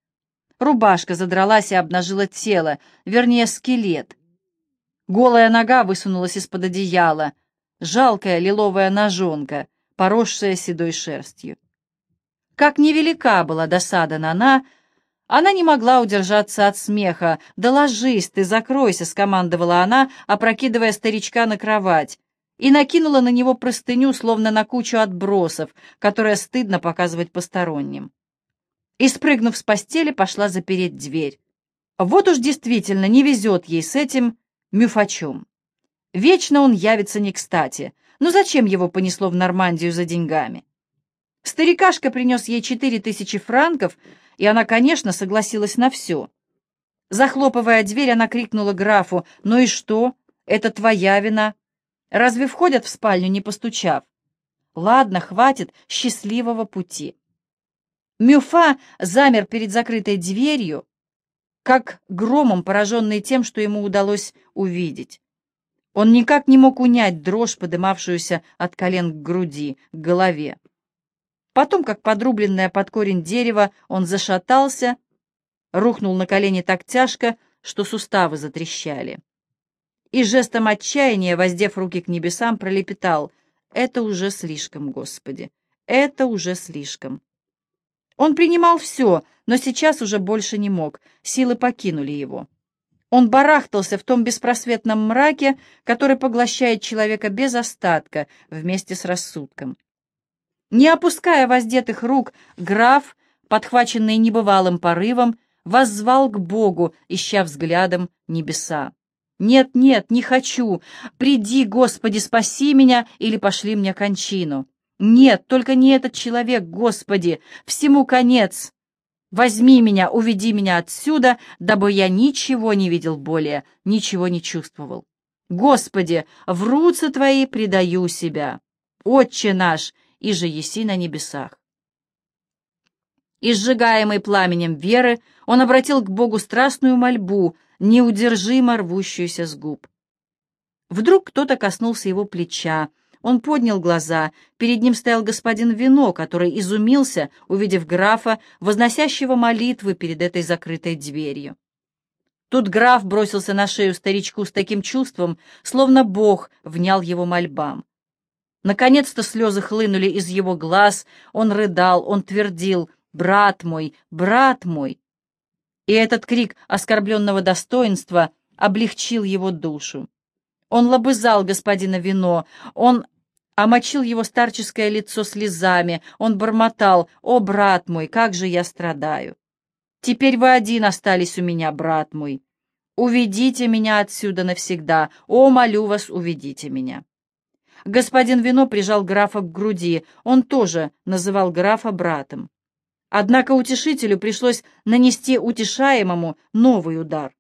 Рубашка задралась и обнажила тело, вернее, скелет. Голая нога высунулась из-под одеяла, жалкая лиловая ножонка, поросшая седой шерстью. Как невелика была досада Нана, Она не могла удержаться от смеха. «Да ложись ты, закройся!» — скомандовала она, опрокидывая старичка на кровать, и накинула на него простыню, словно на кучу отбросов, которые стыдно показывать посторонним. И, спрыгнув с постели, пошла запереть дверь. Вот уж действительно не везет ей с этим мюфачом. Вечно он явится не кстати. Но зачем его понесло в Нормандию за деньгами? Старикашка принес ей четыре тысячи франков, и она, конечно, согласилась на все. Захлопывая дверь, она крикнула графу, «Ну и что? Это твоя вина. Разве входят в спальню, не постучав? Ладно, хватит счастливого пути». Мюфа замер перед закрытой дверью, как громом пораженный тем, что ему удалось увидеть. Он никак не мог унять дрожь, подымавшуюся от колен к груди, к голове. Потом, как подрубленное под корень дерева, он зашатался, рухнул на колени так тяжко, что суставы затрещали. И жестом отчаяния, воздев руки к небесам, пролепетал «Это уже слишком, Господи! Это уже слишком!» Он принимал все, но сейчас уже больше не мог, силы покинули его. Он барахтался в том беспросветном мраке, который поглощает человека без остатка вместе с рассудком. Не опуская воздетых рук, граф, подхваченный небывалым порывом, воззвал к Богу, ища взглядом небеса. «Нет, нет, не хочу! Приди, Господи, спаси меня или пошли мне кончину! Нет, только не этот человек, Господи! Всему конец! Возьми меня, уведи меня отсюда, дабы я ничего не видел более, ничего не чувствовал! Господи, в руцы Твои предаю себя! Отче наш, и же еси на небесах. И сжигаемый пламенем веры, он обратил к Богу страстную мольбу, неудержимо рвущуюся с губ. Вдруг кто-то коснулся его плеча. Он поднял глаза. Перед ним стоял господин Вино, который изумился, увидев графа, возносящего молитвы перед этой закрытой дверью. Тут граф бросился на шею старичку с таким чувством, словно Бог внял его мольбам. Наконец-то слезы хлынули из его глаз, он рыдал, он твердил «Брат мой, брат мой!» И этот крик оскорбленного достоинства облегчил его душу. Он лобызал господина вино, он омочил его старческое лицо слезами, он бормотал «О, брат мой, как же я страдаю!» «Теперь вы один остались у меня, брат мой!» «Уведите меня отсюда навсегда! О, молю вас, уведите меня!» Господин Вино прижал графа к груди, он тоже называл графа братом. Однако утешителю пришлось нанести утешаемому новый удар.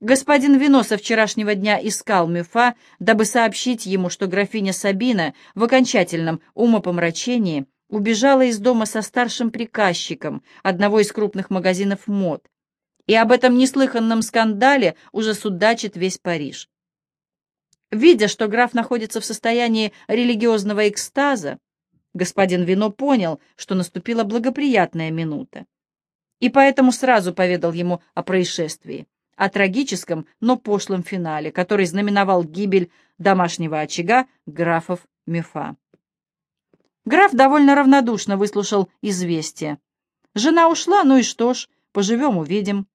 Господин Вино со вчерашнего дня искал Мюфа, дабы сообщить ему, что графиня Сабина в окончательном умопомрачении убежала из дома со старшим приказчиком одного из крупных магазинов мод. И об этом неслыханном скандале уже судачит весь Париж. Видя, что граф находится в состоянии религиозного экстаза, господин Вино понял, что наступила благоприятная минута. И поэтому сразу поведал ему о происшествии, о трагическом, но пошлом финале, который знаменовал гибель домашнего очага графов Мефа. Граф довольно равнодушно выслушал известие. Жена ушла, ну и что ж, поживем, увидим.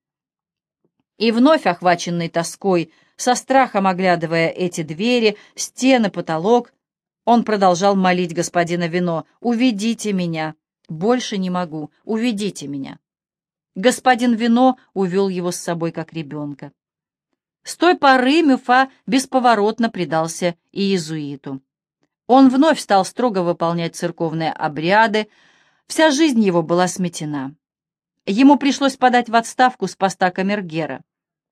И вновь охваченный тоской, со страхом оглядывая эти двери, стены, потолок, он продолжал молить господина Вино «Уведите меня! Больше не могу! Уведите меня!» Господин Вино увел его с собой как ребенка. С той поры Мюфа бесповоротно предался иезуиту. Он вновь стал строго выполнять церковные обряды, вся жизнь его была сметена. Ему пришлось подать в отставку с поста камергера.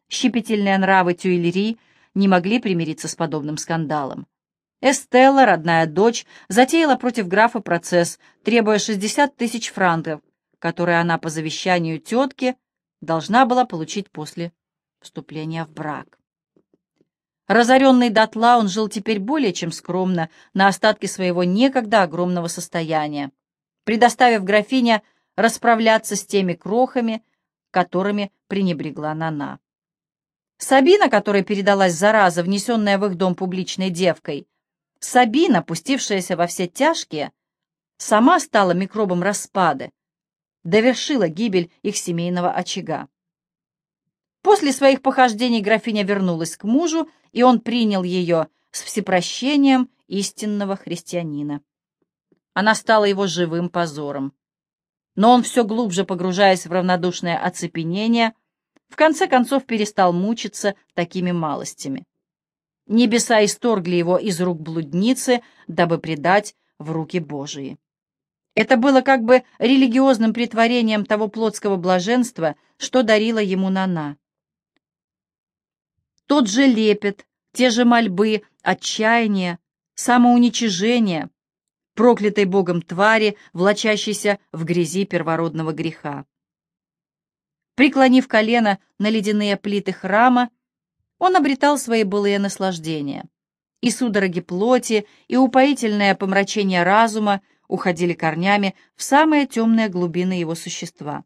Щепетильные нравы Тюильри не могли примириться с подобным скандалом. Эстелла, родная дочь, затеяла против графа процесс, требуя 60 тысяч франков, которые она по завещанию тетки должна была получить после вступления в брак. Разоренный дотла, он жил теперь более чем скромно на остатки своего некогда огромного состояния, предоставив графине расправляться с теми крохами, которыми пренебрегла Нана. Сабина, которой передалась зараза, внесенная в их дом публичной девкой, Сабина, пустившаяся во все тяжкие, сама стала микробом распада, довершила гибель их семейного очага. После своих похождений графиня вернулась к мужу, и он принял ее с всепрощением истинного христианина. Она стала его живым позором. Но он все глубже погружаясь в равнодушное оцепенение, в конце концов перестал мучиться такими малостями. Небеса исторгли его из рук блудницы, дабы предать в руки Божии. Это было как бы религиозным притворением того плотского блаженства, что дарила ему Нана. Тот же лепет, те же мольбы, отчаяние, самоуничижение, проклятой Богом твари, влачащейся в грязи первородного греха. Преклонив колено на ледяные плиты храма, он обретал свои былые наслаждения. И судороги плоти, и упоительное помрачение разума уходили корнями в самые темные глубины его существа.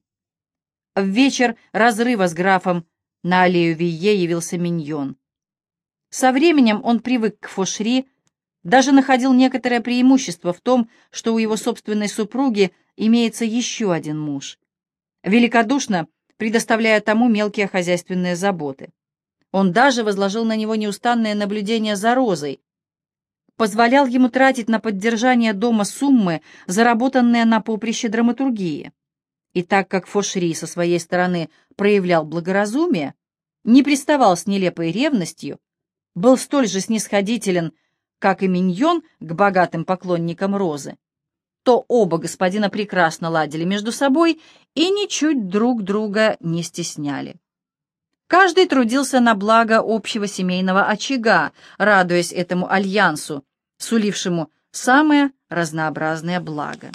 В вечер разрыва с графом на аллею Вие явился миньон. Со временем он привык к Фошри, даже находил некоторое преимущество в том, что у его собственной супруги имеется еще один муж, великодушно предоставляя тому мелкие хозяйственные заботы. Он даже возложил на него неустанное наблюдение за Розой, позволял ему тратить на поддержание дома суммы, заработанные на поприще драматургии. И так как Фошри со своей стороны проявлял благоразумие, не приставал с нелепой ревностью, был столь же снисходителен, как и Миньон к богатым поклонникам Розы, то оба господина прекрасно ладили между собой и ничуть друг друга не стесняли. Каждый трудился на благо общего семейного очага, радуясь этому альянсу, сулившему самое разнообразное благо.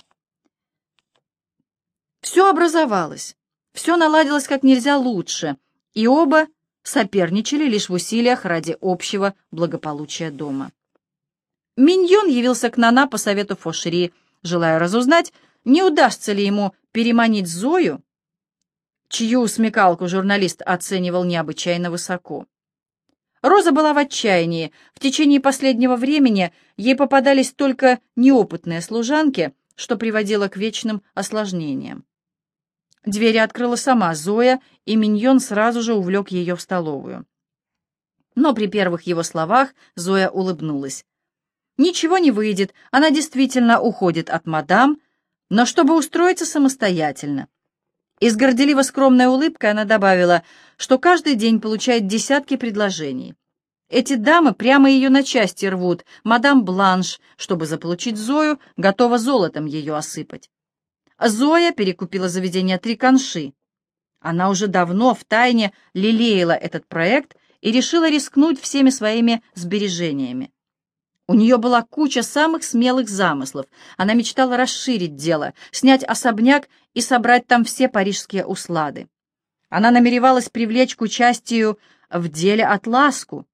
Все образовалось, все наладилось как нельзя лучше, и оба соперничали лишь в усилиях ради общего благополучия дома. Миньон явился к Нана по совету Фошери, желая разузнать, не удастся ли ему переманить Зою, чью смекалку журналист оценивал необычайно высоко. Роза была в отчаянии. В течение последнего времени ей попадались только неопытные служанки, что приводило к вечным осложнениям. Двери открыла сама Зоя, и Миньон сразу же увлек ее в столовую. Но при первых его словах Зоя улыбнулась. Ничего не выйдет, она действительно уходит от мадам, но чтобы устроиться самостоятельно. И с горделиво скромной улыбкой она добавила, что каждый день получает десятки предложений. Эти дамы прямо ее на части рвут. Мадам Бланш, чтобы заполучить Зою, готова золотом ее осыпать. Зоя перекупила заведение «Три конши». Она уже давно в тайне лелеяла этот проект и решила рискнуть всеми своими сбережениями. У нее была куча самых смелых замыслов. Она мечтала расширить дело, снять особняк и собрать там все парижские услады. Она намеревалась привлечь к участию в деле Атласку,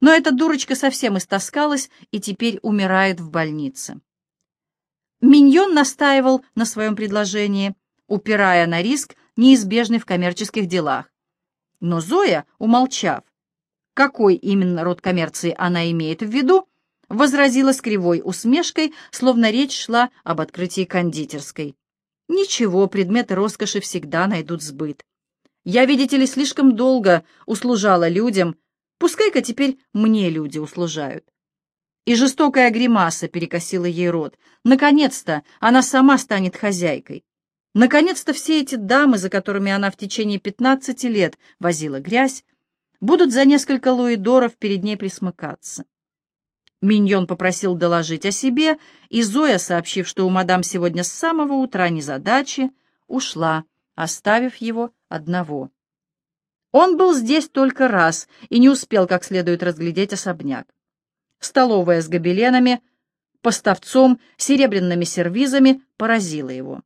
но эта дурочка совсем истаскалась и теперь умирает в больнице. Миньон настаивал на своем предложении, упирая на риск, неизбежный в коммерческих делах. Но Зоя, умолчав, какой именно род коммерции она имеет в виду, возразила с кривой усмешкой, словно речь шла об открытии кондитерской. «Ничего, предметы роскоши всегда найдут сбыт. Я, видите ли, слишком долго услужала людям, пускай-ка теперь мне люди услужают и жестокая гримаса перекосила ей рот. Наконец-то она сама станет хозяйкой. Наконец-то все эти дамы, за которыми она в течение пятнадцати лет возила грязь, будут за несколько луидоров перед ней присмыкаться. Миньон попросил доложить о себе, и Зоя, сообщив, что у мадам сегодня с самого утра незадачи, ушла, оставив его одного. Он был здесь только раз и не успел как следует разглядеть особняк столовая с гобеленами, поставцом, серебряными сервизами поразила его.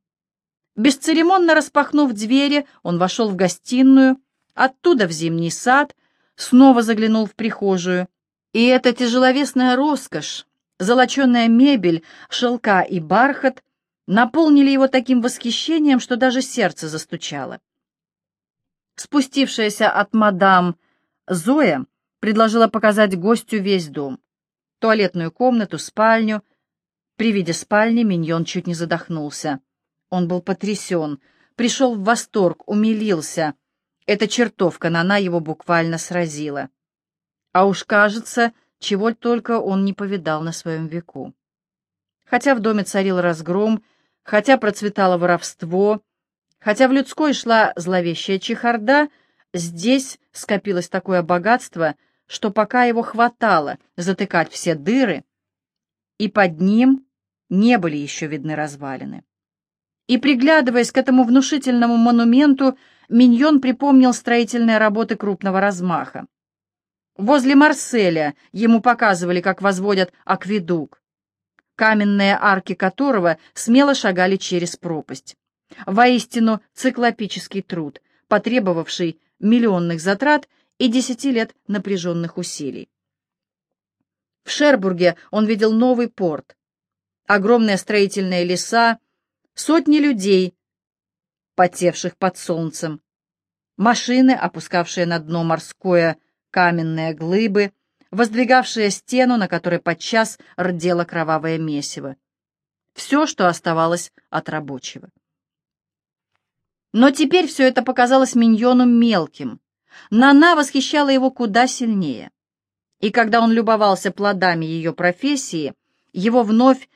Бесцеремонно распахнув двери, он вошел в гостиную, оттуда в зимний сад, снова заглянул в прихожую. И эта тяжеловесная роскошь, золоченая мебель, шелка и бархат наполнили его таким восхищением, что даже сердце застучало. Спустившаяся от мадам Зоя предложила показать гостю весь дом туалетную комнату, спальню. При виде спальни Миньон чуть не задохнулся. Он был потрясен, пришел в восторг, умилился. Эта чертовка Нана его буквально сразила. А уж кажется, чего только он не повидал на своем веку. Хотя в доме царил разгром, хотя процветало воровство, хотя в людской шла зловещая чехарда, здесь скопилось такое богатство, что пока его хватало затыкать все дыры, и под ним не были еще видны развалины. И, приглядываясь к этому внушительному монументу, Миньон припомнил строительные работы крупного размаха. Возле Марселя ему показывали, как возводят акведук, каменные арки которого смело шагали через пропасть. Воистину циклопический труд, потребовавший миллионных затрат и десяти лет напряженных усилий. В Шербурге он видел новый порт, огромные строительные леса, сотни людей, потевших под солнцем, машины, опускавшие на дно морское каменные глыбы, воздвигавшие стену, на которой подчас рдело кровавое месиво. Все, что оставалось от рабочего. Но теперь все это показалось Миньону мелким. Нана восхищала его куда сильнее. И когда он любовался плодами ее профессии, его вновь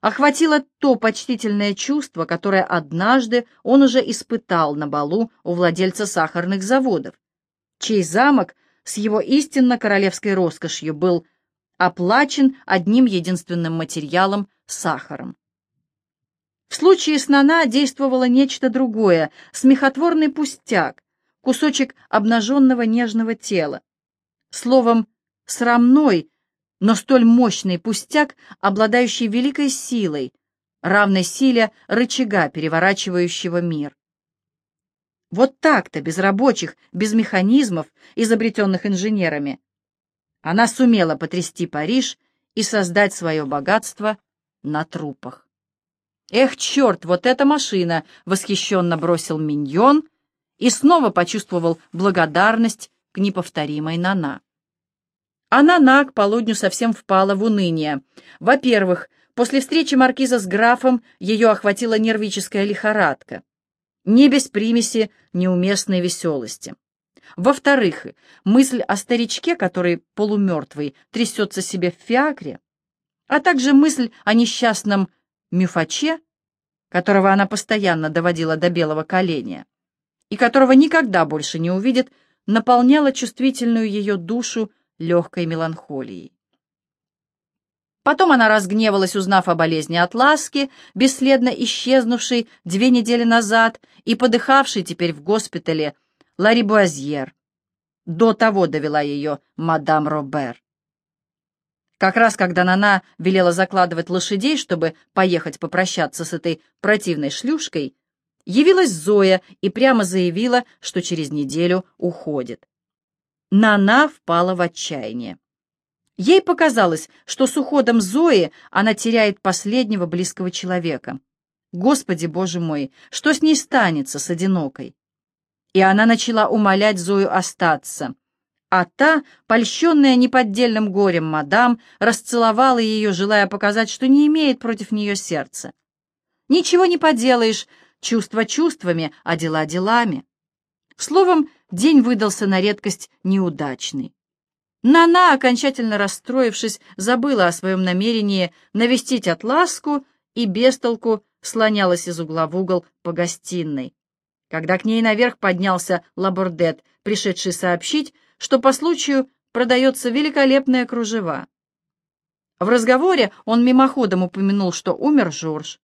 охватило то почтительное чувство, которое однажды он уже испытал на балу у владельца сахарных заводов, чей замок с его истинно королевской роскошью был оплачен одним единственным материалом — сахаром. В случае с Нана действовало нечто другое, смехотворный пустяк, кусочек обнаженного нежного тела. Словом, срамной, но столь мощный пустяк, обладающий великой силой, равной силе рычага, переворачивающего мир. Вот так-то, без рабочих, без механизмов, изобретенных инженерами, она сумела потрясти Париж и создать свое богатство на трупах. «Эх, черт, вот эта машина!» — восхищенно бросил Миньон и снова почувствовал благодарность к неповторимой Нана. А Нана к полудню совсем впала в уныние. Во-первых, после встречи маркиза с графом ее охватила нервическая лихорадка. Не без примеси неуместной веселости. Во-вторых, мысль о старичке, который полумертвый, трясется себе в фиакре, а также мысль о несчастном Мюфаче, которого она постоянно доводила до белого коленя, и которого никогда больше не увидит, наполняла чувствительную ее душу легкой меланхолией. Потом она разгневалась, узнав о болезни Атласки, бесследно исчезнувшей две недели назад и подыхавшей теперь в госпитале Ларри Буазьер. До того довела ее мадам Робер. Как раз когда Нана велела закладывать лошадей, чтобы поехать попрощаться с этой противной шлюшкой, явилась Зоя и прямо заявила, что через неделю уходит. Нана впала в отчаяние. Ей показалось, что с уходом Зои она теряет последнего близкого человека. Господи, Боже мой, что с ней станется, с одинокой? И она начала умолять Зою остаться. А та, польщенная неподдельным горем мадам, расцеловала ее, желая показать, что не имеет против нее сердца. Ничего не поделаешь, чувства чувствами, а дела делами. Словом, день выдался на редкость неудачный. Нана, окончательно расстроившись, забыла о своем намерении навестить Атласку и бестолку слонялась из угла в угол по гостиной. Когда к ней наверх поднялся Лабордет, пришедший сообщить, что по случаю продается великолепная кружева. В разговоре он мимоходом упомянул, что умер Жорж,